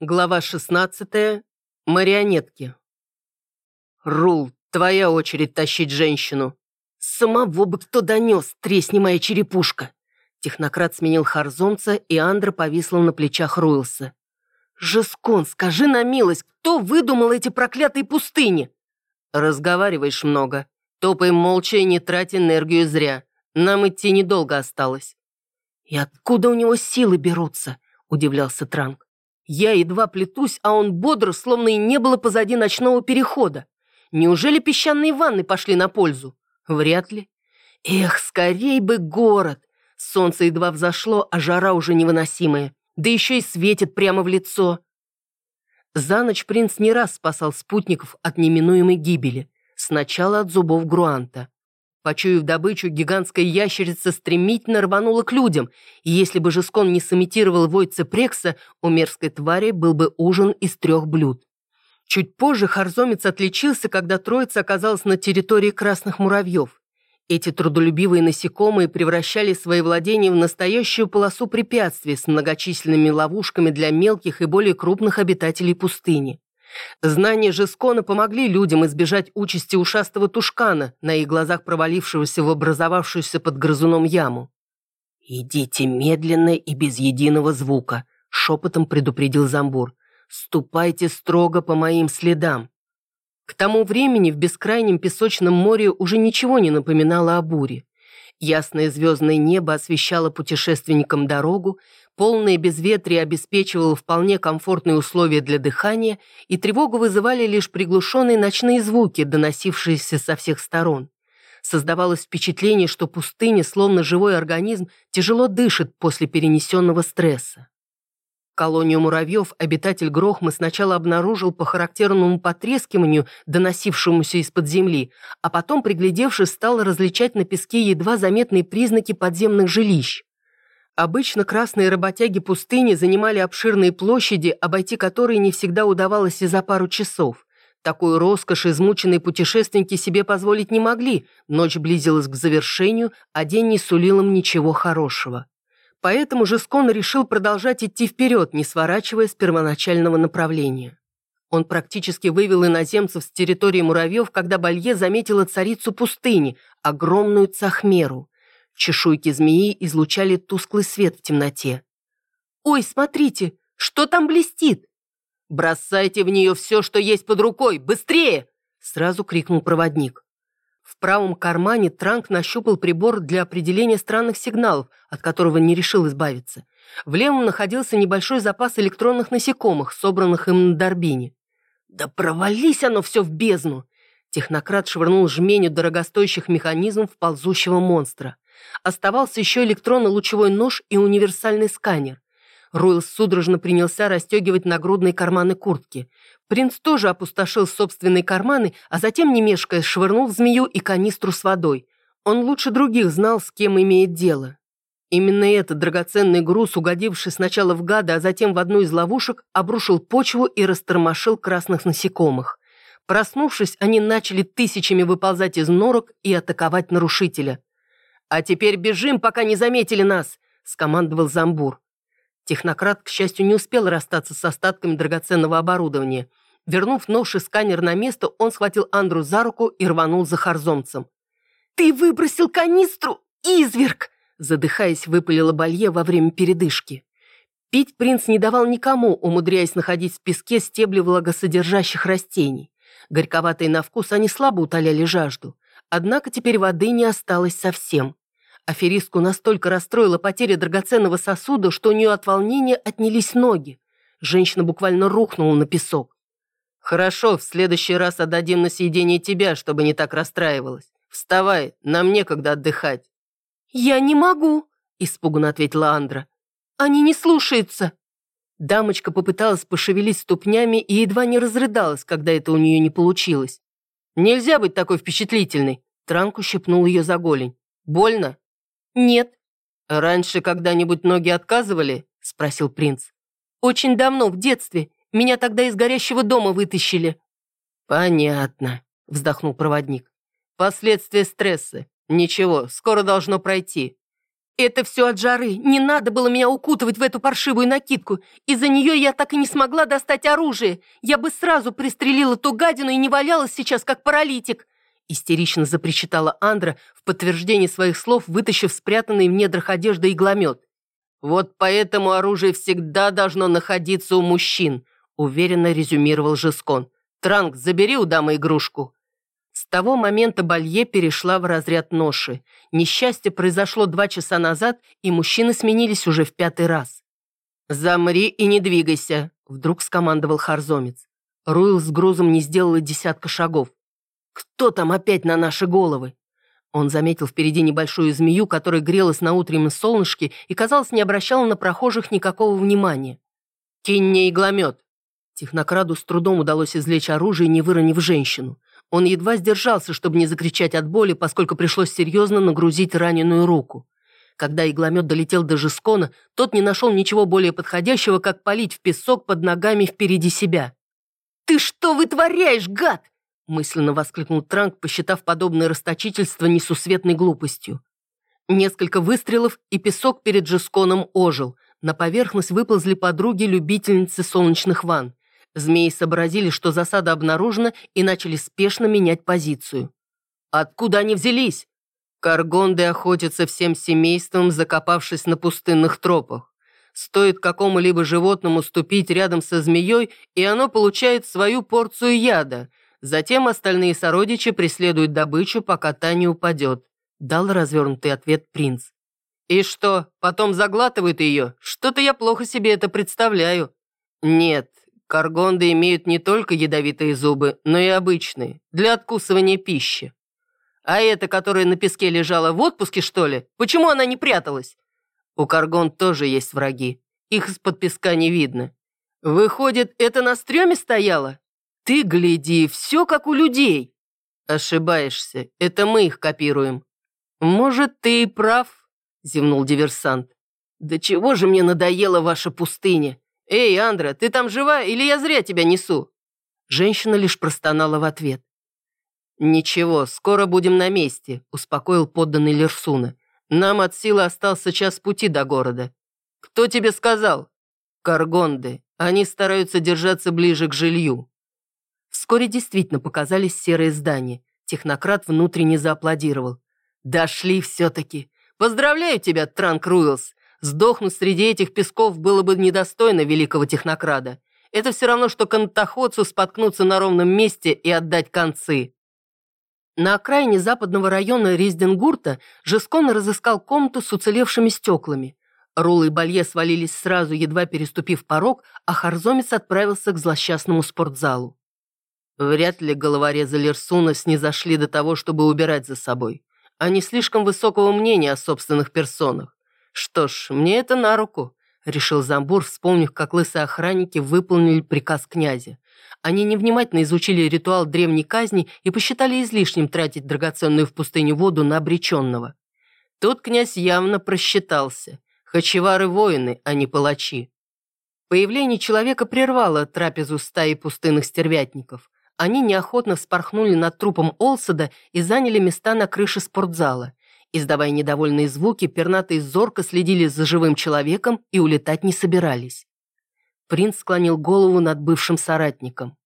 Глава 16. Марионетки. Рул, твоя очередь тащить женщину. Самого бы кто донес, тресни моя черепушка. Технократ сменил Харзонца, и Андра повисла на плечах Руилса. «Жескон, скажи на милость, кто выдумал эти проклятые пустыни?» «Разговариваешь много. Топаем молча и не трать энергию зря. Нам идти недолго осталось». «И откуда у него силы берутся?» – удивлялся Транк. Я едва плетусь, а он бодр, словно и не было позади ночного перехода. Неужели песчаные ванны пошли на пользу? Вряд ли. Эх, скорей бы город. Солнце едва взошло, а жара уже невыносимая. Да еще и светит прямо в лицо. За ночь принц не раз спасал спутников от неминуемой гибели. Сначала от зубов Груанта. Почуяв добычу, гигантская ящерица стремительно рванула к людям, и если бы Жескон не сымитировал вой цепрекса, у мерзкой твари был бы ужин из трех блюд. Чуть позже Харзомец отличился, когда троица оказалась на территории красных муравьев. Эти трудолюбивые насекомые превращали свои владения в настоящую полосу препятствий с многочисленными ловушками для мелких и более крупных обитателей пустыни. Знания Жескона помогли людям избежать участи ушастого тушкана, на их глазах провалившегося в образовавшуюся под грызуном яму. «Идите медленно и без единого звука», — шепотом предупредил Замбур. «Ступайте строго по моим следам». К тому времени в бескрайнем песочном море уже ничего не напоминало о буре. Ясное звездное небо освещало путешественникам дорогу, полное безветрие обеспечивало вполне комфортные условия для дыхания, и тревогу вызывали лишь приглушенные ночные звуки, доносившиеся со всех сторон. Создавалось впечатление, что пустыня, словно живой организм, тяжело дышит после перенесенного стресса. Колонию муравьев обитатель Грохмы сначала обнаружил по характерному потрескиванию, доносившемуся из-под земли, а потом, приглядевшись, стал различать на песке едва заметные признаки подземных жилищ. Обычно красные работяги пустыни занимали обширные площади, обойти которые не всегда удавалось и за пару часов. Такую роскошь измученные путешественники себе позволить не могли, ночь близилась к завершению, а день не сулил им ничего хорошего. Поэтому же Скон решил продолжать идти вперед, не сворачивая с первоначального направления. Он практически вывел иноземцев с территории муравьев, когда Балье заметила царицу пустыни, огромную цахмеру. Чешуйки змеи излучали тусклый свет в темноте. «Ой, смотрите, что там блестит?» «Бросайте в нее все, что есть под рукой, быстрее!» Сразу крикнул проводник. В правом кармане Транк нащупал прибор для определения странных сигналов, от которого не решил избавиться. В левом находился небольшой запас электронных насекомых, собранных им на Дорбине. «Да провались оно все в бездну!» Технократ швырнул жменю дорогостоящих механизмов ползущего монстра. Оставался еще электронно-лучевой нож и универсальный сканер. Ройл судорожно принялся расстегивать нагрудные карманы куртки. Принц тоже опустошил собственные карманы, а затем, не мешкая, швырнул в змею и канистру с водой. Он лучше других знал, с кем имеет дело. Именно этот драгоценный груз, угодивший сначала в гада, а затем в одну из ловушек, обрушил почву и растормошил красных насекомых. Проснувшись, они начали тысячами выползать из норок и атаковать нарушителя. «А теперь бежим, пока не заметили нас!» – скомандовал Замбур. Технократ, к счастью, не успел расстаться с остатками драгоценного оборудования. Вернув нож и сканер на место, он схватил Андру за руку и рванул за харзомцем. «Ты выбросил канистру, изверг!» Задыхаясь, выпалила Балье во время передышки. Пить принц не давал никому, умудряясь находить в песке стебли влагосодержащих растений. Горьковатые на вкус они слабо утоляли жажду. Однако теперь воды не осталось совсем. Аферистку настолько расстроила потеря драгоценного сосуда, что у нее от волнения отнялись ноги. Женщина буквально рухнула на песок. «Хорошо, в следующий раз отдадим на съедение тебя, чтобы не так расстраивалась. Вставай, нам некогда отдыхать». «Я не могу», – испуганно ответила Андра. «Они не слушаются». Дамочка попыталась пошевелить ступнями и едва не разрыдалась, когда это у нее не получилось. «Нельзя быть такой впечатлительной», – Транку щипнул ее за голень. «Больно?» «Нет». «Раньше когда-нибудь ноги отказывали?» – спросил принц. «Очень давно, в детстве. Меня тогда из горящего дома вытащили». «Понятно», – вздохнул проводник. «Последствия стресса. Ничего, скоро должно пройти. Это все от жары. Не надо было меня укутывать в эту паршивую накидку. Из-за нее я так и не смогла достать оружие. Я бы сразу пристрелила ту гадину и не валялась сейчас, как паралитик. Истерично запричитала Андра в подтверждение своих слов, вытащив спрятанный в недрах одежды игломет. «Вот поэтому оружие всегда должно находиться у мужчин», уверенно резюмировал Жескон. «Транк, забери у дамы игрушку». С того момента Балье перешла в разряд ноши. Несчастье произошло два часа назад, и мужчины сменились уже в пятый раз. «Замри и не двигайся», — вдруг скомандовал Харзомец. Руил с грузом не сделал и десятка шагов. «Кто там опять на наши головы?» Он заметил впереди небольшую змею, которая грелась на утреннем солнышке и, казалось, не обращала на прохожих никакого внимания. «Кинь мне игломет!» Технокраду с трудом удалось извлечь оружие, не выронив женщину. Он едва сдержался, чтобы не закричать от боли, поскольку пришлось серьезно нагрузить раненую руку. Когда игломет долетел до Жескона, тот не нашел ничего более подходящего, как полить в песок под ногами впереди себя. «Ты что вытворяешь, гад?» Мысленно воскликнул Транк, посчитав подобное расточительство несусветной глупостью. Несколько выстрелов, и песок перед Жесконом ожил. На поверхность выползли подруги-любительницы солнечных ванн. Змеи сообразили, что засада обнаружена, и начали спешно менять позицию. Откуда они взялись? Каргонды охотятся всем семейством, закопавшись на пустынных тропах. Стоит какому-либо животному ступить рядом со змеей, и оно получает свою порцию яда. Затем остальные сородичи преследуют добычу, пока та не упадет. Дал развернутый ответ принц. «И что, потом заглатывают ее? Что-то я плохо себе это представляю». «Нет, Каргонды имеют не только ядовитые зубы, но и обычные, для откусывания пищи. А эта, которая на песке лежала в отпуске, что ли? Почему она не пряталась? У Каргон тоже есть враги. Их из-под песка не видно. Выходит, это на стреме стояло? Ты гляди, все как у людей. Ошибаешься, это мы их копируем. Может, ты и прав, зевнул диверсант. Да чего же мне надоела ваша пустыня? «Эй, Андра, ты там жива или я зря тебя несу?» Женщина лишь простонала в ответ. «Ничего, скоро будем на месте», — успокоил подданный Лерсуна. «Нам от силы остался час пути до города». «Кто тебе сказал?» «Каргонды. Они стараются держаться ближе к жилью». Вскоре действительно показались серые здания. Технократ внутренне зааплодировал. «Дошли все-таки! Поздравляю тебя, Транк Руэлс! Сдохнуть среди этих песков было бы недостойно великого технокрада. Это все равно, что канатоходцу споткнуться на ровном месте и отдать концы. На окраине западного района Резденгурта Жескон разыскал комнату с уцелевшими стеклами. Рулы и Балье свалились сразу, едва переступив порог, а Харзомец отправился к злосчастному спортзалу. Вряд ли головорезы Лерсуна снизошли до того, чтобы убирать за собой. Они слишком высокого мнения о собственных персонах. «Что ж, мне это на руку», — решил Замбур, вспомнив, как лысые охранники выполнили приказ князя. Они невнимательно изучили ритуал древней казни и посчитали излишним тратить драгоценную в пустыне воду на обреченного. Тут князь явно просчитался. Хачевары-воины, а не палачи. Появление человека прервало трапезу стаи пустынных стервятников. Они неохотно вспорхнули над трупом Олсада и заняли места на крыше спортзала. Издавая недовольные звуки, пернатые зорко следили за живым человеком и улетать не собирались. Принц склонил голову над бывшим соратником.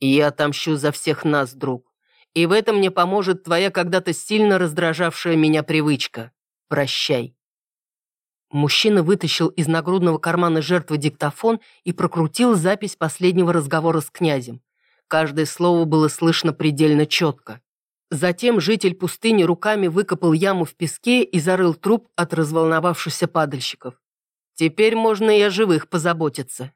«Я отомщу за всех нас, друг. И в этом мне поможет твоя когда-то сильно раздражавшая меня привычка. Прощай». Мужчина вытащил из нагрудного кармана жертвы диктофон и прокрутил запись последнего разговора с князем. Каждое слово было слышно предельно четко. Затем житель пустыни руками выкопал яму в песке и зарыл труп от разволновавшихся падальщиков. Теперь можно и о живых позаботиться.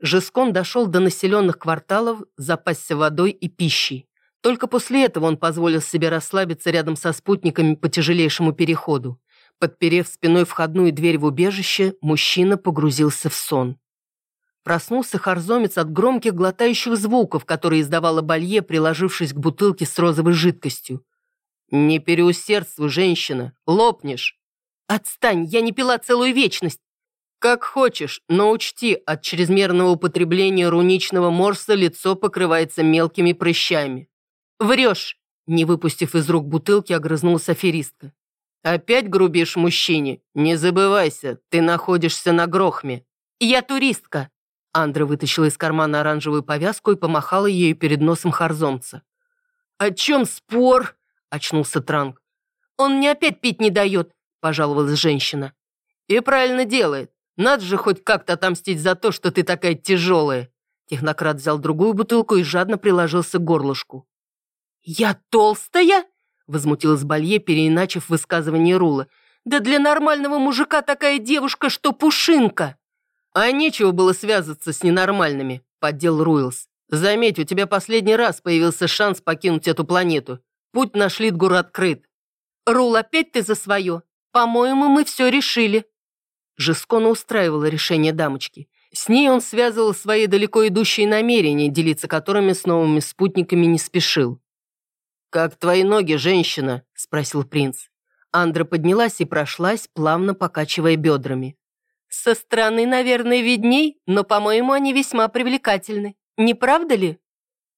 Жескон дошел до населенных кварталов, запасся водой и пищей. Только после этого он позволил себе расслабиться рядом со спутниками по тяжелейшему переходу. Подперев спиной входную дверь в убежище, мужчина погрузился в сон. Проснулся харзомец от громких глотающих звуков, которые издавала Балье, приложившись к бутылке с розовой жидкостью. «Не переусердствуй, женщина, лопнешь!» «Отстань, я не пила целую вечность!» «Как хочешь, но учти, от чрезмерного употребления руничного морса лицо покрывается мелкими прыщами». «Врешь!» Не выпустив из рук бутылки, огрызнулась аферистка. Опять грубишь мужчине? Не забывайся, ты находишься на Грохме. Я туристка. Андра вытащила из кармана оранжевую повязку и помахала ею перед носом Харзомца. «О чем спор?» – очнулся Транк. «Он мне опять пить не дает», – пожаловалась женщина. «И правильно делает. Надо же хоть как-то отомстить за то, что ты такая тяжелая». Технократ взял другую бутылку и жадно приложился к горлышку. «Я толстая?» Возмутилась Балье, переиначив высказывание Рула. «Да для нормального мужика такая девушка, что пушинка!» «А нечего было связываться с ненормальными», — поддел Руилс. «Заметь, у тебя последний раз появился шанс покинуть эту планету. Путь на Шлитгур открыт». «Рул, опять ты за свое? По-моему, мы все решили». Жескона устраивало решение дамочки. С ней он связывал свои далеко идущие намерения, делиться которыми с новыми спутниками не спешил. «Как твои ноги, женщина?» – спросил принц. Андра поднялась и прошлась, плавно покачивая бедрами. «Со стороны, наверное, видней, но, по-моему, они весьма привлекательны. Не правда ли?»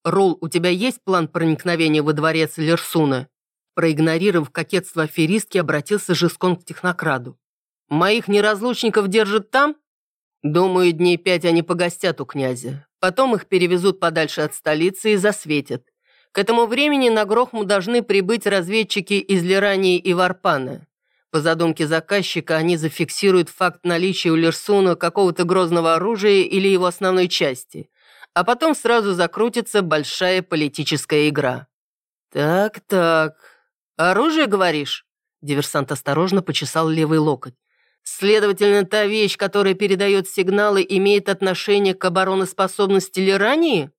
«Рул, у тебя есть план проникновения во дворец Лерсуна?» Проигнорировав кокетство аферистки, обратился Жискон к технокраду. «Моих неразлучников держат там?» «Думаю, дней пять они погостят у князя. Потом их перевезут подальше от столицы и засветят. К этому времени на Грохму должны прибыть разведчики из Лирании и Варпана. По задумке заказчика, они зафиксируют факт наличия у Лерсуна какого-то грозного оружия или его основной части. А потом сразу закрутится большая политическая игра. «Так-так. Оружие, говоришь?» Диверсант осторожно почесал левый локоть. «Следовательно, та вещь, которая передает сигналы, имеет отношение к обороноспособности Лирании?»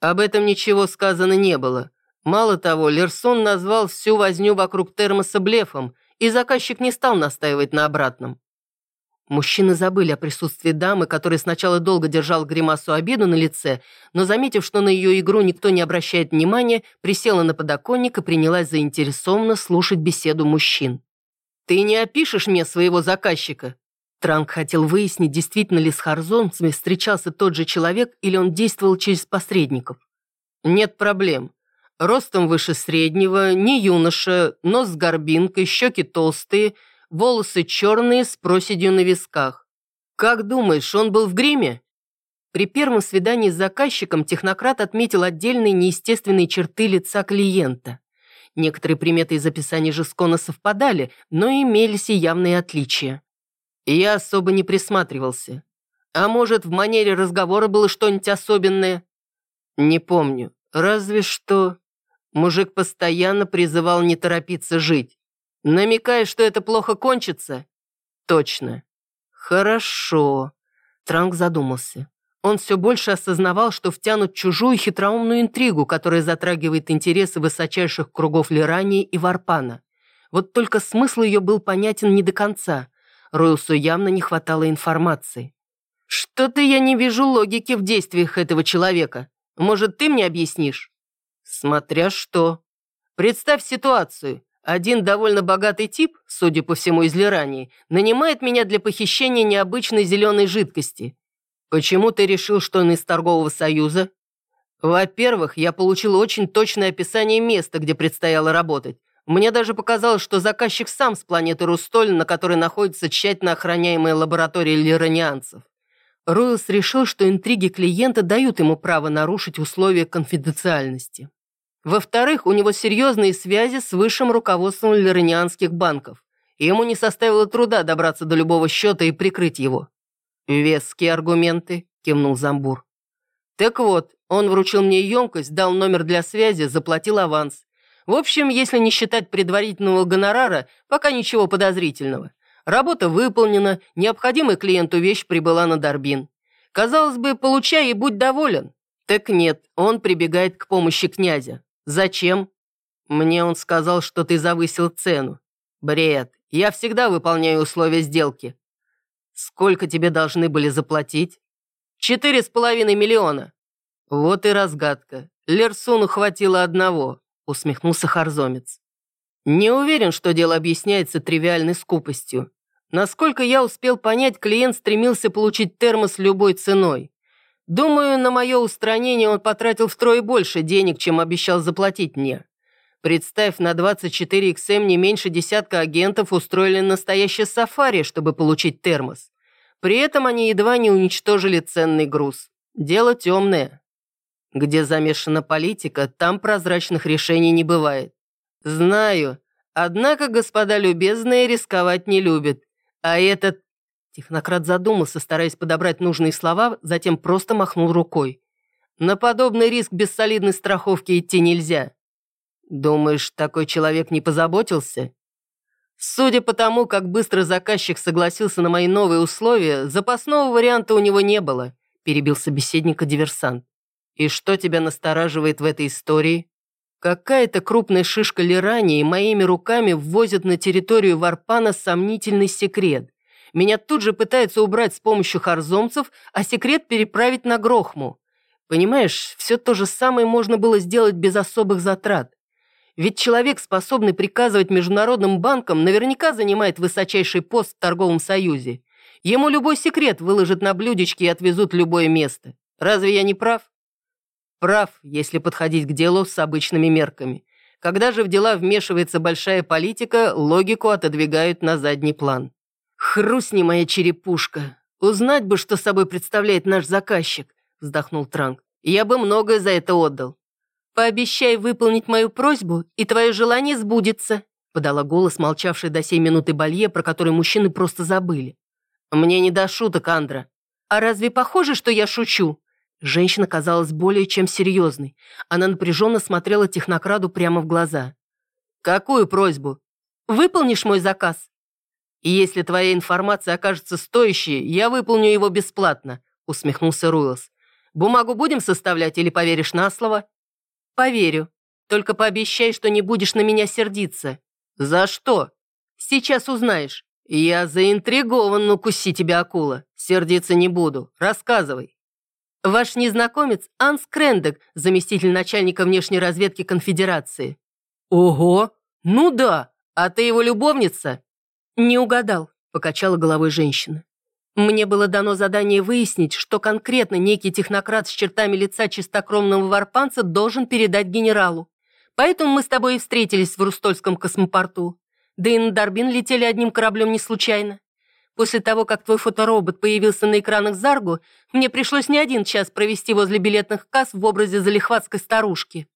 Об этом ничего сказано не было. Мало того, Лерсон назвал всю возню вокруг термоса блефом, и заказчик не стал настаивать на обратном. Мужчины забыли о присутствии дамы, которая сначала долго держал гримасу обиду на лице, но, заметив, что на ее игру никто не обращает внимания, присела на подоконник и принялась заинтересованно слушать беседу мужчин. «Ты не опишешь мне своего заказчика?» Транк хотел выяснить, действительно ли с харзонцами встречался тот же человек или он действовал через посредников. Нет проблем. Ростом выше среднего, не юноша, нос с горбинкой, щеки толстые, волосы черные с проседью на висках. Как думаешь, он был в гриме? При первом свидании с заказчиком технократ отметил отдельные неестественные черты лица клиента. Некоторые приметы из описания Жескона совпадали, но имелись и явные отличия я особо не присматривался. А может, в манере разговора было что-нибудь особенное? Не помню. Разве что... Мужик постоянно призывал не торопиться жить. Намекая, что это плохо кончится? Точно. Хорошо. Транк задумался. Он все больше осознавал, что втянут чужую хитроумную интригу, которая затрагивает интересы высочайших кругов Лирани и Варпана. Вот только смысл ее был понятен не до конца. Ройлсу явно не хватало информации. «Что-то я не вижу логики в действиях этого человека. Может, ты мне объяснишь?» «Смотря что. Представь ситуацию. Один довольно богатый тип, судя по всему из Лирании, нанимает меня для похищения необычной зеленой жидкости. Почему ты решил, что он из торгового союза?» «Во-первых, я получил очень точное описание места, где предстояло работать. Мне даже показалось, что заказчик сам с планеты Рустоль, на которой находится тщательно охраняемая лаборатория лиранианцев. Ройлс решил, что интриги клиента дают ему право нарушить условия конфиденциальности. Во-вторых, у него серьезные связи с высшим руководством лиранианских банков, и ему не составило труда добраться до любого счета и прикрыть его. «Веские аргументы», – кивнул Замбур. «Так вот, он вручил мне емкость, дал номер для связи, заплатил аванс. В общем, если не считать предварительного гонорара, пока ничего подозрительного. Работа выполнена, необходимая клиенту вещь прибыла на Дорбин. Казалось бы, получай и будь доволен. Так нет, он прибегает к помощи князя. Зачем? Мне он сказал, что ты завысил цену. Бред, я всегда выполняю условия сделки. Сколько тебе должны были заплатить? Четыре с половиной миллиона. Вот и разгадка. Лерсуну хватило одного усмехнулся Харзомец. «Не уверен, что дело объясняется тривиальной скупостью. Насколько я успел понять, клиент стремился получить термос любой ценой. Думаю, на мое устранение он потратил втрое больше денег, чем обещал заплатить мне. Представь, на 24XM не меньше десятка агентов устроили настоящее сафари, чтобы получить термос. При этом они едва не уничтожили ценный груз. Дело темное. Где замешана политика, там прозрачных решений не бывает. Знаю. Однако господа любезные рисковать не любят. А этот... Технократ задумался, стараясь подобрать нужные слова, затем просто махнул рукой. На подобный риск без солидной страховки идти нельзя. Думаешь, такой человек не позаботился? Судя по тому, как быстро заказчик согласился на мои новые условия, запасного варианта у него не было, перебил собеседника диверсант. И что тебя настораживает в этой истории? Какая-то крупная шишка Лирании моими руками ввозит на территорию Варпана сомнительный секрет. Меня тут же пытаются убрать с помощью харзомцев, а секрет переправить на Грохму. Понимаешь, все то же самое можно было сделать без особых затрат. Ведь человек, способный приказывать международным банкам, наверняка занимает высочайший пост в торговом союзе. Ему любой секрет выложат на блюдечке и отвезут в любое место. Разве я не прав? Прав, если подходить к делу с обычными мерками. Когда же в дела вмешивается большая политика, логику отодвигают на задний план. «Хрустни моя черепушка! Узнать бы, что собой представляет наш заказчик!» вздохнул Транк. «Я бы многое за это отдал». «Пообещай выполнить мою просьбу, и твое желание сбудется», подала голос молчавшей до сей минуты Балье, про который мужчины просто забыли. «Мне не до шуток, Андра». «А разве похоже, что я шучу?» Женщина казалась более чем серьезной. Она напряженно смотрела технокраду прямо в глаза. «Какую просьбу?» «Выполнишь мой заказ?» «И если твоя информация окажется стоящей, я выполню его бесплатно», усмехнулся Руэлс. Бумагу будем составлять или поверишь на слово?» «Поверю. Только пообещай, что не будешь на меня сердиться». «За что?» «Сейчас узнаешь». «Я заинтригован, ну куси тебя, акула. Сердиться не буду. Рассказывай». «Ваш незнакомец Анс Крендек, заместитель начальника внешней разведки конфедерации». «Ого! Ну да! А ты его любовница?» «Не угадал», — покачала головой женщина. Мне было дано задание выяснить, что конкретно некий технократ с чертами лица чистокровного варпанца должен передать генералу. Поэтому мы с тобой и встретились в Рустольском космопорту. Да и на Дарбин летели одним кораблем не случайно. После того, как твой фоторобот появился на экранах Заргу, мне пришлось не один час провести возле билетных касс в образе залихватской старушки.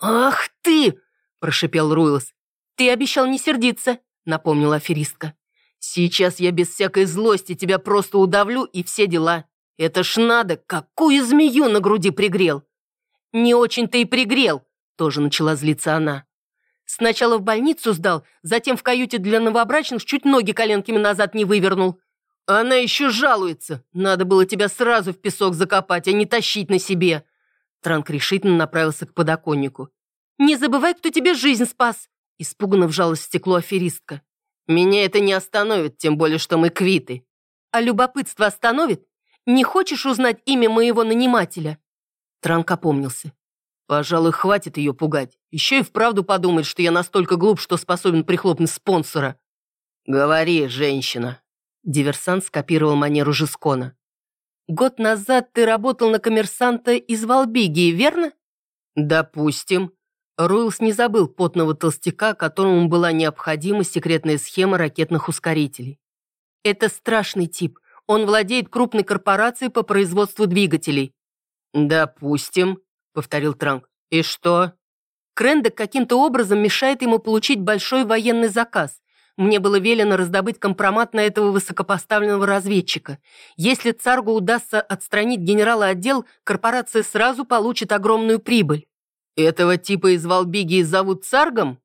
«Ах ты!» – прошипел Руэлс. «Ты обещал не сердиться», – напомнила аферистка. Сейчас я без всякой злости тебя просто удавлю и все дела. Это ж надо, какую змею на груди пригрел. Не очень-то и пригрел, тоже начала злиться она. Сначала в больницу сдал, затем в каюте для новобрачных чуть ноги коленками назад не вывернул. Она еще жалуется. Надо было тебя сразу в песок закопать, а не тащить на себе. Транк решительно направился к подоконнику. «Не забывай, кто тебе жизнь спас!» Испуганно вжалась в стекло аферистка. Меня это не остановит, тем более, что мы квиты. А любопытство остановит? Не хочешь узнать имя моего нанимателя?» Транк опомнился. «Пожалуй, хватит ее пугать. Еще и вправду подумает, что я настолько глуп, что способен прихлопнуть спонсора». «Говори, женщина». Диверсант скопировал манеру Жескона. «Год назад ты работал на коммерсанта из Валбигии, верно?» «Допустим», Ройлс не забыл потного толстяка, которому была необходима секретная схема ракетных ускорителей. «Это страшный тип. Он владеет крупной корпорацией по производству двигателей». «Допустим», — повторил Транк. «И что?» Крендек каким-то образом мешает ему получить большой военный заказ. Мне было велено раздобыть компромат на этого высокопоставленного разведчика. Если Царгу удастся отстранить генерала отдел, корпорация сразу получит огромную прибыль. Этого типа из Валбигии зовут Царгом?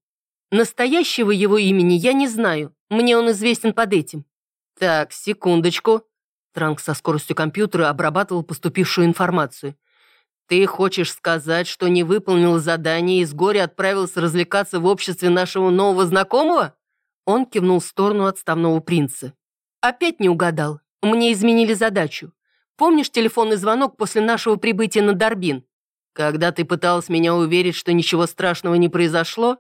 Настоящего его имени я не знаю. Мне он известен под этим. Так, секундочку. Транк со скоростью компьютера обрабатывал поступившую информацию. Ты хочешь сказать, что не выполнил задание и с горя отправился развлекаться в обществе нашего нового знакомого? Он кивнул в сторону отставного принца. Опять не угадал. Мне изменили задачу. Помнишь телефонный звонок после нашего прибытия на Дарбин? Когда ты пыталась меня уверить, что ничего страшного не произошло?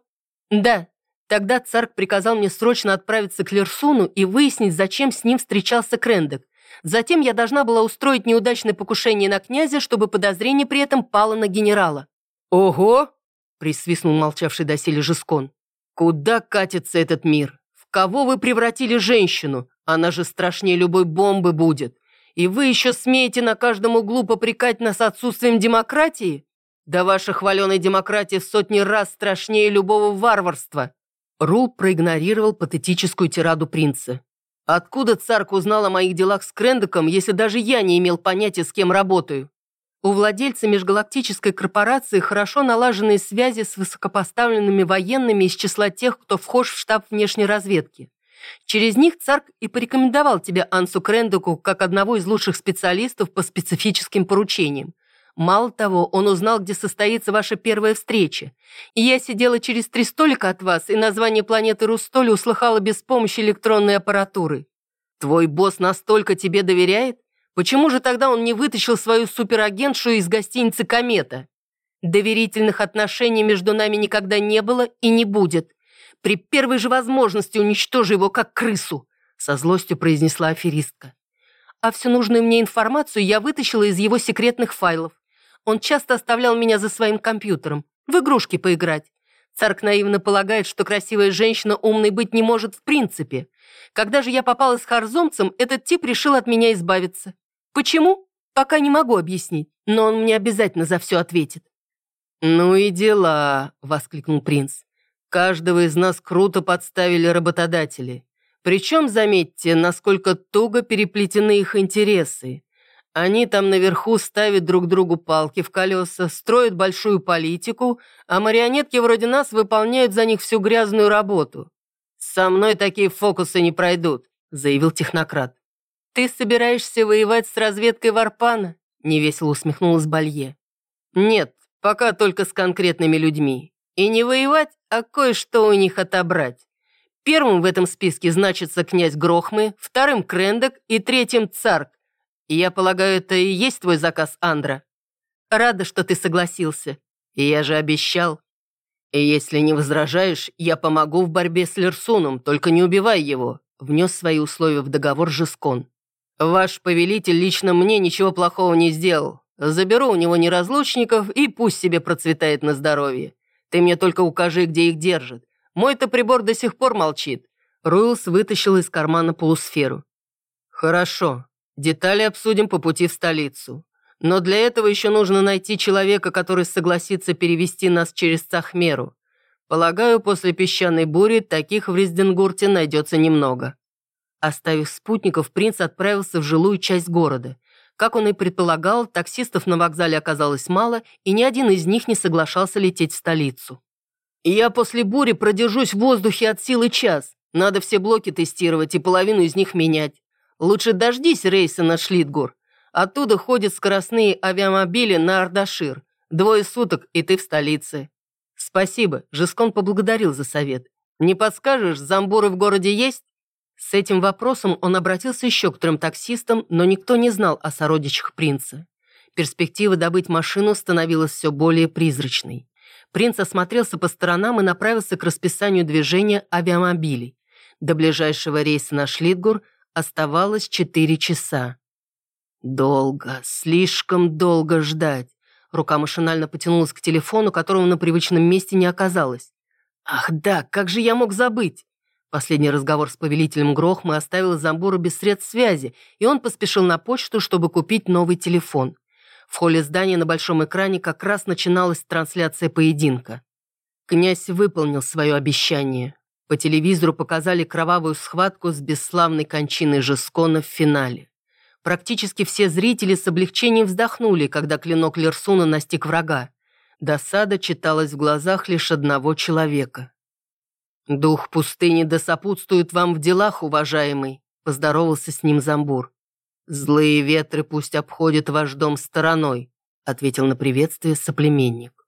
Да. Тогда царк приказал мне срочно отправиться к Лерсуну и выяснить, зачем с ним встречался Крендек. Затем я должна была устроить неудачное покушение на князя, чтобы подозрение при этом пало на генерала. Ого! присвистнул молчавший доселе Жескон. «Куда катится этот мир? В кого вы превратили женщину? Она же страшнее любой бомбы будет. И вы еще смеете на каждом углу попрекать нас отсутствием демократии? Да ваша хваленая демократия в сотни раз страшнее любого варварства!» Рул проигнорировал патетическую тираду принца. «Откуда царк узнал о моих делах с Крендеком, если даже я не имел понятия, с кем работаю? У владельца межгалактической корпорации хорошо налаженные связи с высокопоставленными военными из числа тех, кто вхож в штаб внешней разведки. Через них Царк и порекомендовал тебя Ансу Крендеку как одного из лучших специалистов по специфическим поручениям. Мало того, он узнал, где состоится ваша первая встреча. И я сидела через три столика от вас, и название планеты Рустоль услыхала без помощи электронной аппаратуры. Твой босс настолько тебе доверяет? Почему же тогда он не вытащил свою суперагентшу из гостиницы «Комета»? Доверительных отношений между нами никогда не было и не будет. При первой же возможности уничтожу его как крысу», со злостью произнесла аферистка. А всю нужную мне информацию я вытащила из его секретных файлов. Он часто оставлял меня за своим компьютером, в игрушки поиграть. Царк наивно полагает, что красивая женщина умной быть не может в принципе. Когда же я попала с Харзомцем, этот тип решил от меня избавиться. Почему? Пока не могу объяснить, но он мне обязательно за все ответит». «Ну и дела», — воскликнул принц. «Каждого из нас круто подставили работодатели. Причем, заметьте, насколько туго переплетены их интересы. Они там наверху ставят друг другу палки в колеса, строят большую политику, а марионетки вроде нас выполняют за них всю грязную работу. «Со мной такие фокусы не пройдут», — заявил технократ. «Ты собираешься воевать с разведкой Варпана?» — невесело усмехнулась Балье. «Нет, пока только с конкретными людьми. И не воевать, а кое-что у них отобрать. Первым в этом списке значится князь Грохмы, вторым — Крендек и третьим — Царк. И я полагаю, это и есть твой заказ, Андра. Рада, что ты согласился. И я же обещал. И если не возражаешь, я помогу в борьбе с Лерсуном, только не убивай его», — внес свои условия в договор Жескон. Ваш повелитель лично мне ничего плохого не сделал. Заберу у него неразлучников и пусть себе процветает на здоровье. Ты мне только укажи, где их держат. Мой-то прибор до сих пор молчит». Руэлс вытащил из кармана полусферу. «Хорошо. Детали обсудим по пути в столицу. Но для этого еще нужно найти человека, который согласится перевести нас через Цахмеру. Полагаю, после песчаной бури таких в Резденгурте найдется немного». Оставив спутников, принц отправился в жилую часть города. Как он и предполагал, таксистов на вокзале оказалось мало, и ни один из них не соглашался лететь в столицу. «Я после бури продержусь в воздухе от силы час. Надо все блоки тестировать и половину из них менять. Лучше дождись рейса на Шлитгур. Оттуда ходят скоростные авиамобили на Ардашир. Двое суток, и ты в столице». «Спасибо», — Жескон поблагодарил за совет. «Не подскажешь, замбуры в городе есть?» С этим вопросом он обратился еще к трем таксистам, но никто не знал о сородичах принца. Перспектива добыть машину становилась все более призрачной. Принц осмотрелся по сторонам и направился к расписанию движения авиамобилей. До ближайшего рейса на Шлитгур оставалось четыре часа. Долго, слишком долго ждать. Рука машинально потянулась к телефону, которого на привычном месте не оказалось. Ах да, как же я мог забыть? Последний разговор с повелителем Грохмы оставил Замбура без средств связи, и он поспешил на почту, чтобы купить новый телефон. В холле здания на большом экране как раз начиналась трансляция поединка. Князь выполнил свое обещание. По телевизору показали кровавую схватку с бесславной кончиной Жескона в финале. Практически все зрители с облегчением вздохнули, когда клинок Лерсуна настиг врага. Досада читалась в глазах лишь одного человека. «Дух пустыни да сопутствует вам в делах, уважаемый», — поздоровался с ним Замбур. «Злые ветры пусть обходят ваш дом стороной», — ответил на приветствие соплеменник.